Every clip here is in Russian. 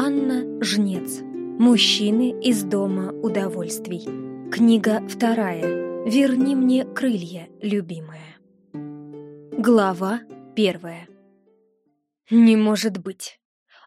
Анна Жнец. Мужчины из дома удовольствий. Книга вторая. Верни мне крылья, любимая. Глава первая. Не может быть.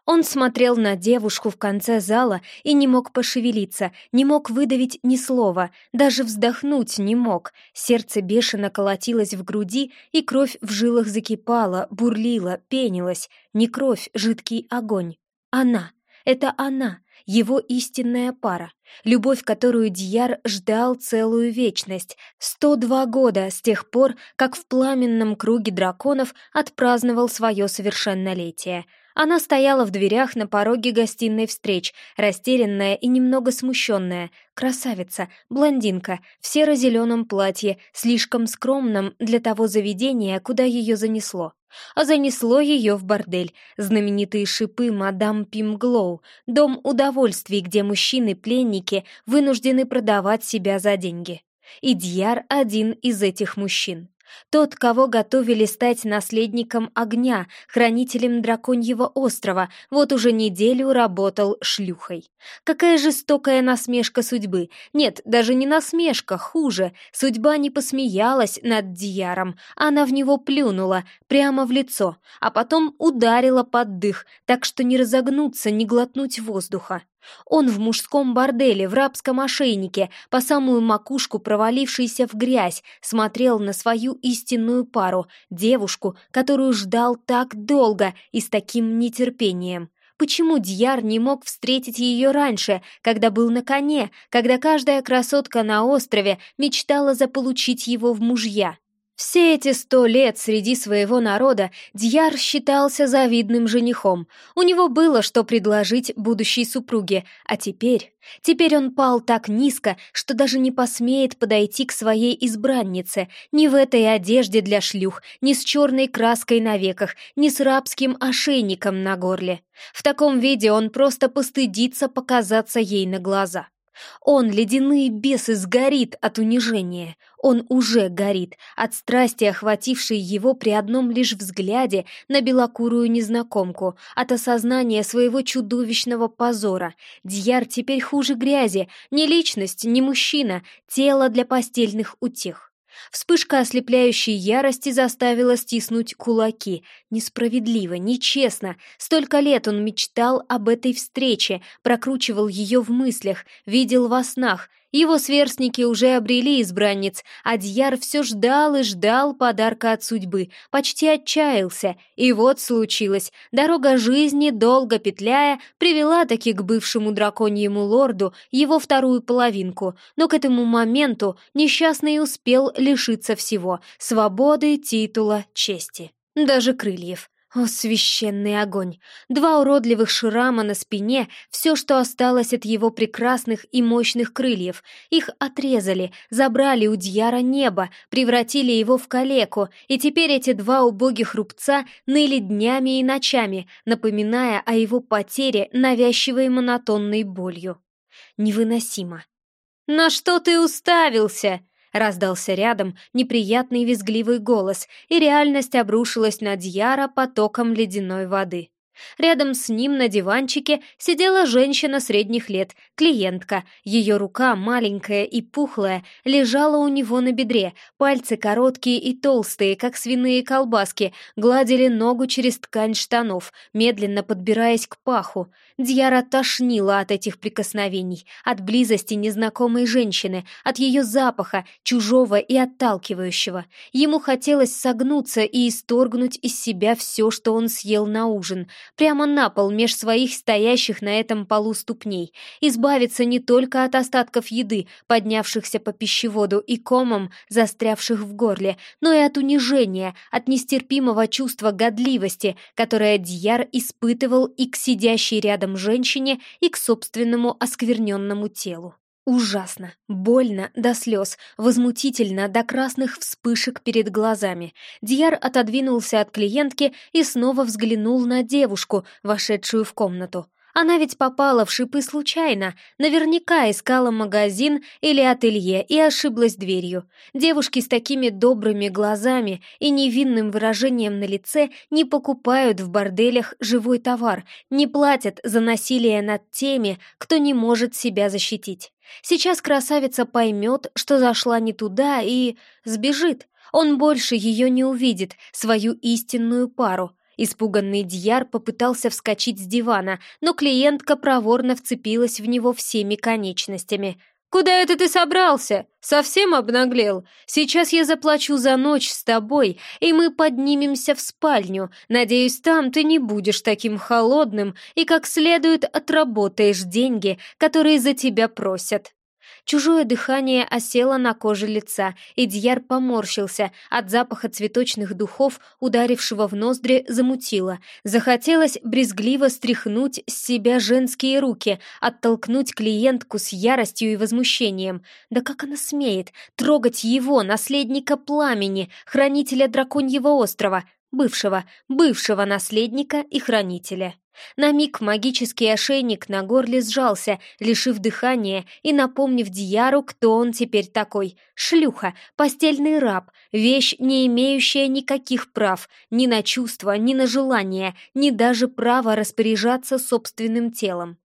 Он смотрел на девушку в конце зала и не мог пошевелиться, не мог выдавить ни слова, даже вздохнуть не мог. Сердце бешено колотилось в груди, и кровь в жилах закипала, бурлила, пенилась. Не кровь, жидкий огонь. Она, это она, его истинная пара, любовь, которую Дьяр ждал целую вечность, 102 года с тех пор, как в пламенном круге драконов отпраздновал свое совершеннолетие — она стояла в дверях на пороге гостиной встреч, растерянная и немного смущенная. Красавица, блондинка, в серо-зеленом платье, слишком скромном для того заведения, куда ее занесло. А занесло ее в бордель, знаменитые шипы мадам Пимглоу, дом удовольствий, где мужчины-пленники вынуждены продавать себя за деньги. И Дьяр один из этих мужчин. Тот, кого готовили стать наследником огня, хранителем драконьего острова, вот уже неделю работал шлюхой. Какая жестокая насмешка судьбы. Нет, даже не насмешка, хуже. Судьба не посмеялась над Дияром, она в него плюнула, прямо в лицо, а потом ударила под дых, так что не разогнуться, не глотнуть воздуха. Он в мужском борделе, в рабском ошейнике, по самую макушку провалившийся в грязь, смотрел на свою истинную пару, девушку, которую ждал так долго и с таким нетерпением. Почему Дьяр не мог встретить ее раньше, когда был на коне, когда каждая красотка на острове мечтала заполучить его в мужья? Все эти сто лет среди своего народа Дьяр считался завидным женихом. У него было что предложить будущей супруге, а теперь... Теперь он пал так низко, что даже не посмеет подойти к своей избраннице, ни в этой одежде для шлюх, ни с черной краской на веках, ни с рабским ошейником на горле. В таком виде он просто постыдится показаться ей на глаза. Он, ледяные бесы, сгорит от унижения. Он уже горит от страсти, охватившей его при одном лишь взгляде на белокурую незнакомку, от осознания своего чудовищного позора. Дьяр теперь хуже грязи, не личность, не мужчина, тело для постельных утех. Вспышка ослепляющей ярости заставила стиснуть кулаки. Несправедливо, нечестно. Столько лет он мечтал об этой встрече, прокручивал ее в мыслях, видел во снах — его сверстники уже обрели избранниц, а Дьяр все ждал и ждал подарка от судьбы, почти отчаялся. И вот случилось. Дорога жизни, долго петляя, привела таки к бывшему драконьему лорду его вторую половинку, но к этому моменту несчастный успел лишиться всего — свободы, титула, чести. Даже крыльев. О, священный огонь! Два уродливых шрама на спине, все, что осталось от его прекрасных и мощных крыльев. Их отрезали, забрали у Дьяра небо, превратили его в калеку, и теперь эти два убогих рубца ныли днями и ночами, напоминая о его потере навязчивой монотонной болью. Невыносимо. «На что ты уставился?» Раздался рядом неприятный визгливый голос, и реальность обрушилась на Дьяра потоком ледяной воды. Рядом с ним на диванчике сидела женщина средних лет, клиентка. Ее рука, маленькая и пухлая, лежала у него на бедре, пальцы короткие и толстые, как свиные колбаски, гладили ногу через ткань штанов, медленно подбираясь к паху. Дьяра тошнила от этих прикосновений, от близости незнакомой женщины, от ее запаха, чужого и отталкивающего. Ему хотелось согнуться и исторгнуть из себя все, что он съел на ужин — прямо на пол меж своих стоящих на этом полу ступней, избавиться не только от остатков еды, поднявшихся по пищеводу и комом, застрявших в горле, но и от унижения, от нестерпимого чувства годливости, которое Дьяр испытывал и к сидящей рядом женщине, и к собственному оскверненному телу. Ужасно, больно до слез, возмутительно до красных вспышек перед глазами. Дьяр отодвинулся от клиентки и снова взглянул на девушку, вошедшую в комнату. Она ведь попала в шипы случайно, наверняка искала магазин или ателье и ошиблась дверью. Девушки с такими добрыми глазами и невинным выражением на лице не покупают в борделях живой товар, не платят за насилие над теми, кто не может себя защитить. Сейчас красавица поймет, что зашла не туда и... сбежит. Он больше ее не увидит, свою истинную пару — Испуганный Дьяр попытался вскочить с дивана, но клиентка проворно вцепилась в него всеми конечностями. «Куда это ты собрался? Совсем обнаглел? Сейчас я заплачу за ночь с тобой, и мы поднимемся в спальню. Надеюсь, там ты не будешь таким холодным и как следует отработаешь деньги, которые за тебя просят». Чужое дыхание осело на коже лица, и Дьяр поморщился. От запаха цветочных духов, ударившего в ноздри, замутило. Захотелось брезгливо стряхнуть с себя женские руки, оттолкнуть клиентку с яростью и возмущением. Да как она смеет трогать его, наследника пламени, хранителя драконьего острова, бывшего, бывшего наследника и хранителя. На миг магический ошейник на горле сжался, лишив дыхания и напомнив Дьяру, кто он теперь такой. Шлюха, постельный раб, вещь, не имеющая никаких прав, ни на чувства, ни на желания, ни даже права распоряжаться собственным телом.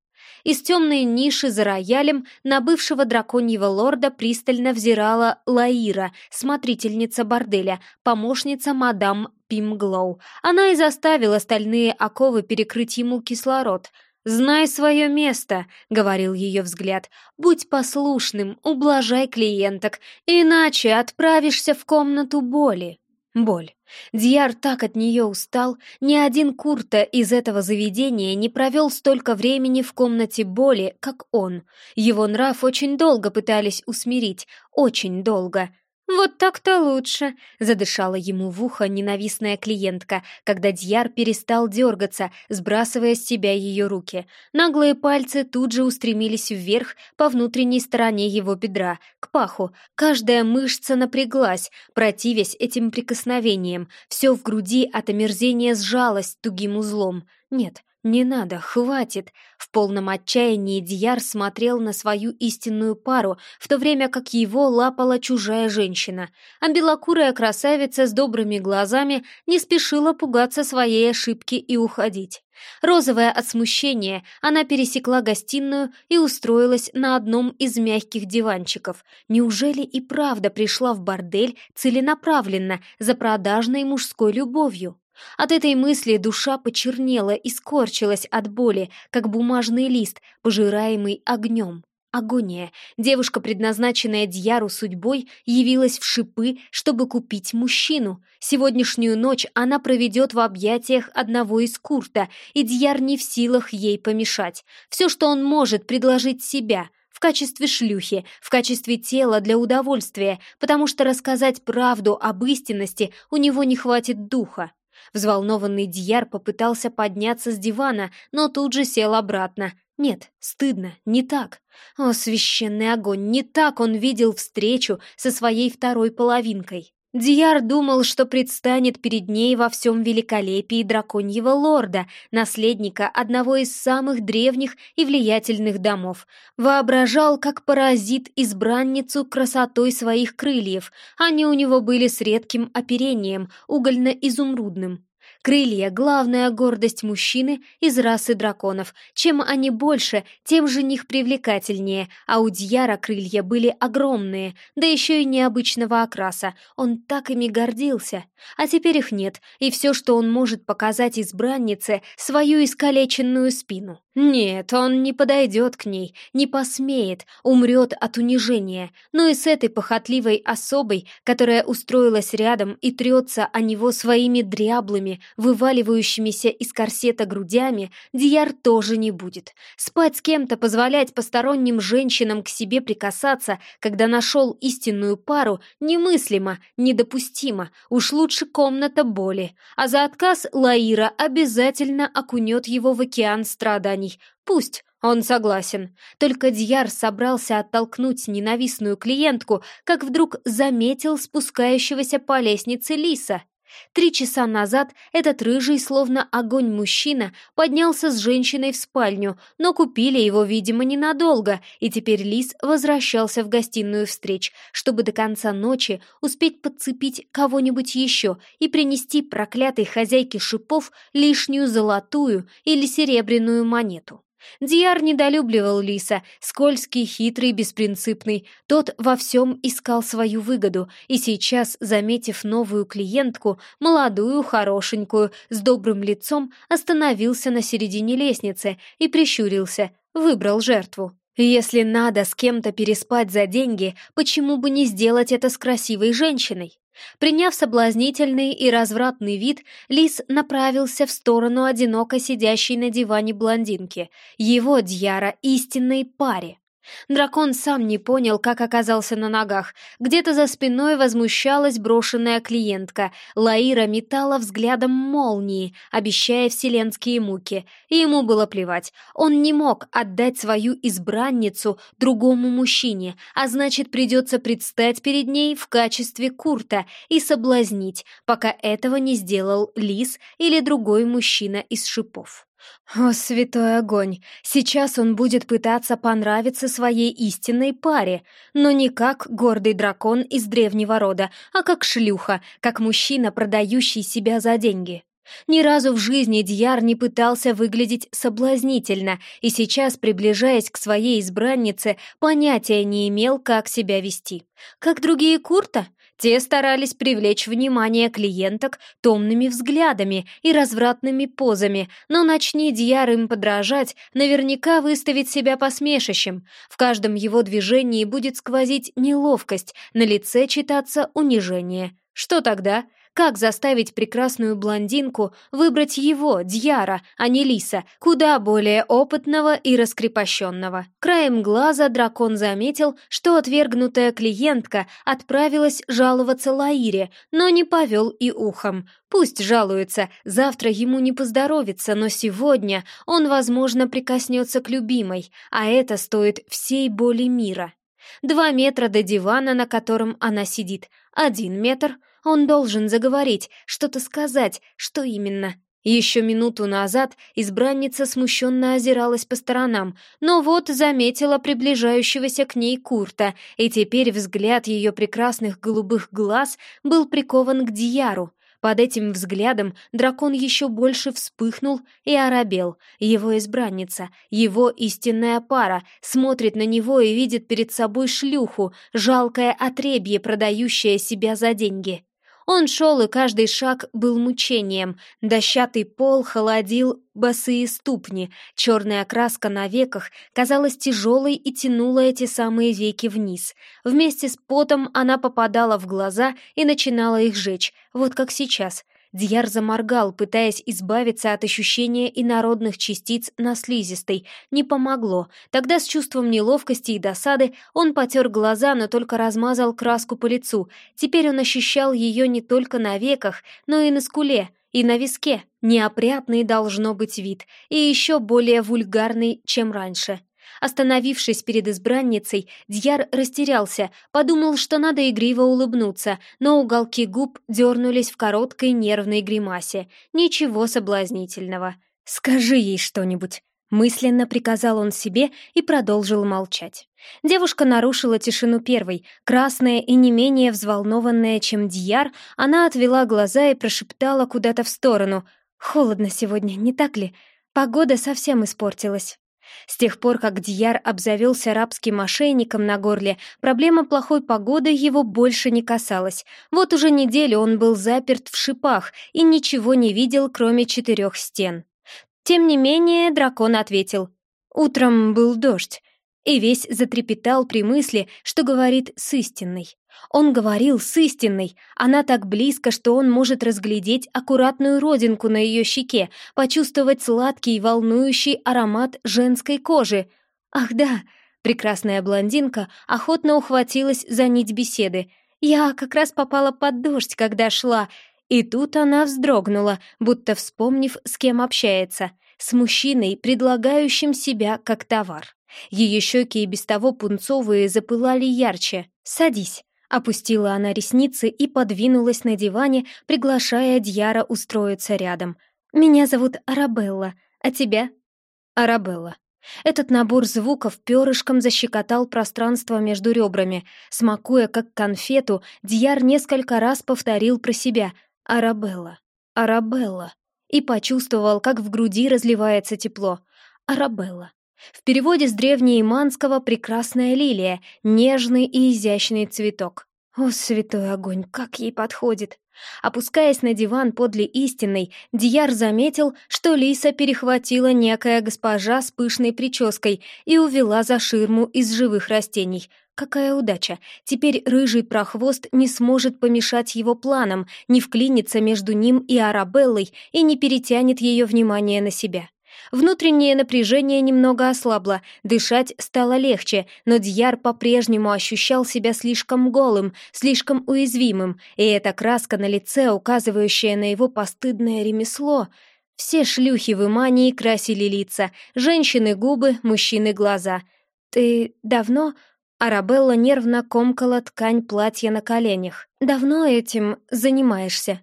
Из темной ниши за роялем на бывшего драконьего лорда пристально взирала Лаира, смотрительница борделя, помощница мадам Пимглоу. Она и заставила стальные оковы перекрыть ему кислород. «Знай свое место», — говорил ее взгляд. «Будь послушным, ублажай клиенток, иначе отправишься в комнату боли». Боль. Дьяр так от нее устал, ни один Курта из этого заведения не провел столько времени в комнате боли, как он. Его нрав очень долго пытались усмирить, очень долго. «Вот так-то лучше», — задышала ему в ухо ненавистная клиентка, когда Дьяр перестал дергаться, сбрасывая с себя ее руки. Наглые пальцы тут же устремились вверх по внутренней стороне его бедра, к паху. Каждая мышца напряглась, противясь этим прикосновениям. Все в груди от омерзения сжалось тугим узлом. Нет, «Не надо, хватит!» В полном отчаянии Дияр смотрел на свою истинную пару, в то время как его лапала чужая женщина, а белокурая красавица с добрыми глазами не спешила пугаться своей ошибки и уходить. Розовая от смущения, она пересекла гостиную и устроилась на одном из мягких диванчиков. Неужели и правда пришла в бордель целенаправленно за продажной мужской любовью? От этой мысли душа почернела и скорчилась от боли, как бумажный лист, пожираемый огнем. Агония. Девушка, предназначенная Дьяру судьбой, явилась в шипы, чтобы купить мужчину. Сегодняшнюю ночь она проведет в объятиях одного из Курта, и Дьяр не в силах ей помешать. Все, что он может, предложить себя — в качестве шлюхи, в качестве тела для удовольствия, потому что рассказать правду об истинности у него не хватит духа. Взволнованный Дьяр попытался подняться с дивана, но тут же сел обратно. Нет, стыдно, не так. О, священный огонь, не так он видел встречу со своей второй половинкой. Дияр думал, что предстанет перед ней во всем великолепии драконьего лорда, наследника одного из самых древних и влиятельных домов. Воображал, как поразит избранницу красотой своих крыльев. Они у него были с редким оперением, угольно-изумрудным. Крылья — главная гордость мужчины из расы драконов. Чем они больше, тем жених привлекательнее, а у Дьяра крылья были огромные, да еще и необычного окраса. Он так ими гордился. А теперь их нет, и все, что он может показать избраннице, свою искалеченную спину. Нет, он не подойдет к ней, не посмеет, умрет от унижения. Но и с этой похотливой особой, которая устроилась рядом и трется о него своими дряблыми, вываливающимися из корсета грудями, Дияр тоже не будет. Спать с кем-то, позволять посторонним женщинам к себе прикасаться, когда нашел истинную пару, немыслимо, недопустимо. Уж лучше комната боли. А за отказ Лаира обязательно окунет его в океан страданий компаний. Пусть, он согласен. Только Дьяр собрался оттолкнуть ненавистную клиентку, как вдруг заметил спускающегося по лестнице Лиса. Три часа назад этот рыжий, словно огонь мужчина, поднялся с женщиной в спальню, но купили его, видимо, ненадолго, и теперь Лис возвращался в гостиную встреч, чтобы до конца ночи успеть подцепить кого-нибудь еще и принести проклятой хозяйке шипов лишнюю золотую или серебряную монету. Дияр недолюбливал Лиса, скользкий, хитрый, беспринципный. Тот во всем искал свою выгоду, и сейчас, заметив новую клиентку, молодую, хорошенькую, с добрым лицом, остановился на середине лестницы и прищурился, выбрал жертву. Если надо с кем-то переспать за деньги, почему бы не сделать это с красивой женщиной? Приняв соблазнительный и развратный вид, Лис направился в сторону одиноко сидящей на диване блондинки, его Дьяра истинной паре. Дракон сам не понял, как оказался на ногах. Где-то за спиной возмущалась брошенная клиентка. Лаира метала взглядом молнии, обещая вселенские муки. И ему было плевать. Он не мог отдать свою избранницу другому мужчине, а значит, придется предстать перед ней в качестве Курта и соблазнить, пока этого не сделал Лис или другой мужчина из шипов. О, святой огонь! Сейчас он будет пытаться понравиться своей истинной паре, но не как гордый дракон из древнего рода, а как шлюха, как мужчина, продающий себя за деньги. Ни разу в жизни Дьяр не пытался выглядеть соблазнительно, и сейчас, приближаясь к своей избраннице, понятия не имел, как себя вести. Как другие Курта? Те старались привлечь внимание клиенток томными взглядами и развратными позами, но начни Дьяр им подражать, наверняка выставить себя посмешищем. В каждом его движении будет сквозить неловкость, на лице читаться унижение. Что тогда? Как заставить прекрасную блондинку выбрать его, Дьяра, а не Лиса, куда более опытного и раскрепощенного? Краем глаза дракон заметил, что отвергнутая клиентка отправилась жаловаться Лаире, но не повел и ухом. Пусть жалуется, завтра ему не поздоровится, но сегодня он, возможно, прикоснется к любимой, а это стоит всей боли мира. Два метра до дивана, на котором она сидит, один метр — он должен заговорить, что-то сказать, что именно. Еще минуту назад избранница смущенно озиралась по сторонам, но вот заметила приближающегося к ней Курта, и теперь взгляд ее прекрасных голубых глаз был прикован к Дьяру. Под этим взглядом дракон еще больше вспыхнул и оробел. Его избранница, его истинная пара, смотрит на него и видит перед собой шлюху, жалкое отребье, продающее себя за деньги. Он шел, и каждый шаг был мучением. Дощатый пол холодил босые ступни, черная краска на веках казалась тяжелой и тянула эти самые веки вниз. Вместе с потом она попадала в глаза и начинала их жечь, вот как сейчас — Дьяр заморгал, пытаясь избавиться от ощущения инородных частиц на слизистой. Не помогло. Тогда с чувством неловкости и досады он потер глаза, но только размазал краску по лицу. Теперь он ощущал ее не только на веках, но и на скуле, и на виске. Неопрятный должно быть вид, и еще более вульгарный, чем раньше. Остановившись перед избранницей, Дьяр растерялся, подумал, что надо игриво улыбнуться, но уголки губ дернулись в короткой нервной гримасе. Ничего соблазнительного. «Скажи ей что-нибудь», — мысленно приказал он себе и продолжил молчать. Девушка нарушила тишину первой. Красная и не менее взволнованная, чем Дьяр, она отвела глаза и прошептала куда-то в сторону. «Холодно сегодня, не так ли? Погода совсем испортилась». С тех пор, как Дьяр обзавелся рабским ошейником на горле, проблема плохой погоды его больше не касалась. Вот уже неделю он был заперт в шипах и ничего не видел, кроме четырех стен. Тем не менее, дракон ответил. «Утром был дождь и весь затрепетал при мысли, что говорит с истинной. Он говорил с истинной, она так близко, что он может разглядеть аккуратную родинку на ее щеке, почувствовать сладкий волнующий аромат женской кожи. «Ах да!» — прекрасная блондинка охотно ухватилась за нить беседы. «Я как раз попала под дождь, когда шла», и тут она вздрогнула, будто вспомнив, с кем общается, с мужчиной, предлагающим себя как товар. Ее щеки и без того пунцовые запылали ярче. «Садись», Опустила она ресницы и подвинулась на диване, приглашая Дьяра устроиться рядом. «Меня зовут Арабелла, а тебя?» «Арабелла». Этот набор звуков перышком защекотал пространство между ребрами. Смакуя как конфету, Дьяр несколько раз повторил про себя «Арабелла, Арабелла» и почувствовал, как в груди разливается тепло. Арабелла. В переводе с древнеиманского «прекрасная лилия», нежный и изящный цветок. О, святой огонь, как ей подходит! Опускаясь на диван подле истинной, Дияр заметил, что Лиса перехватила некая госпожа с пышной прической и увела за ширму из живых растений. Какая удача! Теперь рыжий прохвост не сможет помешать его планам, не вклинится между ним и Арабеллой и не перетянет ее внимание на себя. Внутреннее напряжение немного ослабло, дышать стало легче, но Дьяр по-прежнему ощущал себя слишком голым, слишком уязвимым, и эта краска на лице, указывающая на его постыдное ремесло... Все шлюхи в Имании красили лица, женщины — губы, мужчины — глаза. «Ты давно...» Арабелла нервно комкала ткань платья на коленях. «Давно этим занимаешься?»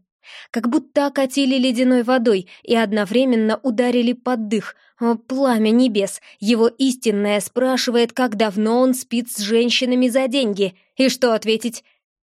Как будто окатили ледяной водой и одновременно ударили под дых. О, пламя небес! Его истинное спрашивает, как давно он спит с женщинами за деньги. И что ответить?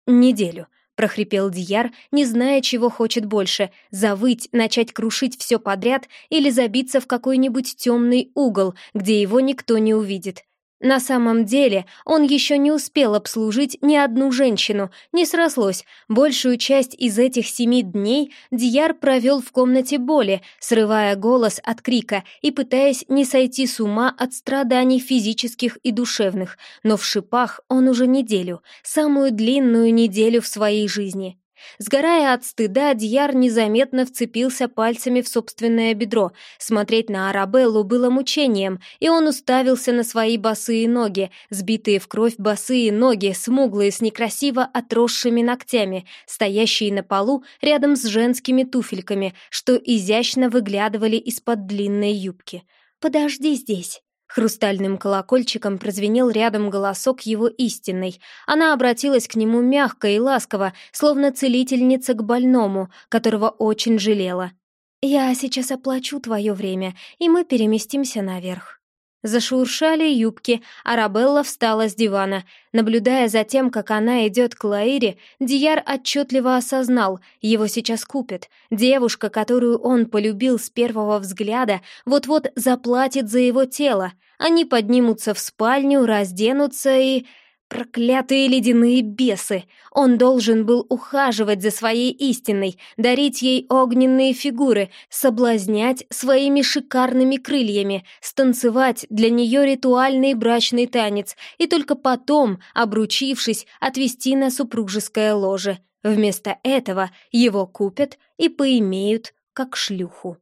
«Неделю», — прохрипел Дияр, не зная, чего хочет больше — завыть, начать крушить все подряд или забиться в какой-нибудь темный угол, где его никто не увидит. На самом деле он еще не успел обслужить ни одну женщину, не срослось. Большую часть из этих семи дней Дьяр провел в комнате боли, срывая голос от крика и пытаясь не сойти с ума от страданий физических и душевных. Но в шипах он уже неделю, самую длинную неделю в своей жизни. Сгорая от стыда, Дьяр незаметно вцепился пальцами в собственное бедро. Смотреть на Арабеллу было мучением, и он уставился на свои босые ноги, сбитые в кровь босые ноги, смуглые с некрасиво отросшими ногтями, стоящие на полу рядом с женскими туфельками, что изящно выглядывали из-под длинной юбки. «Подожди здесь», Хрустальным колокольчиком прозвенел рядом голосок его истинной. Она обратилась к нему мягко и ласково, словно целительница к больному, которого очень жалела. «Я сейчас оплачу твое время, и мы переместимся наверх». Зашуршали юбки, Арабелла встала с дивана. Наблюдая за тем, как она идет к Лаире, Дияр отчетливо осознал, его сейчас купят. Девушка, которую он полюбил с первого взгляда, вот-вот заплатит за его тело. Они поднимутся в спальню, разденутся и... Проклятые ледяные бесы! Он должен был ухаживать за своей истиной, дарить ей огненные фигуры, соблазнять своими шикарными крыльями, станцевать для нее ритуальный брачный танец и только потом, обручившись, отвести на супружеское ложе. Вместо этого его купят и поимеют как шлюху.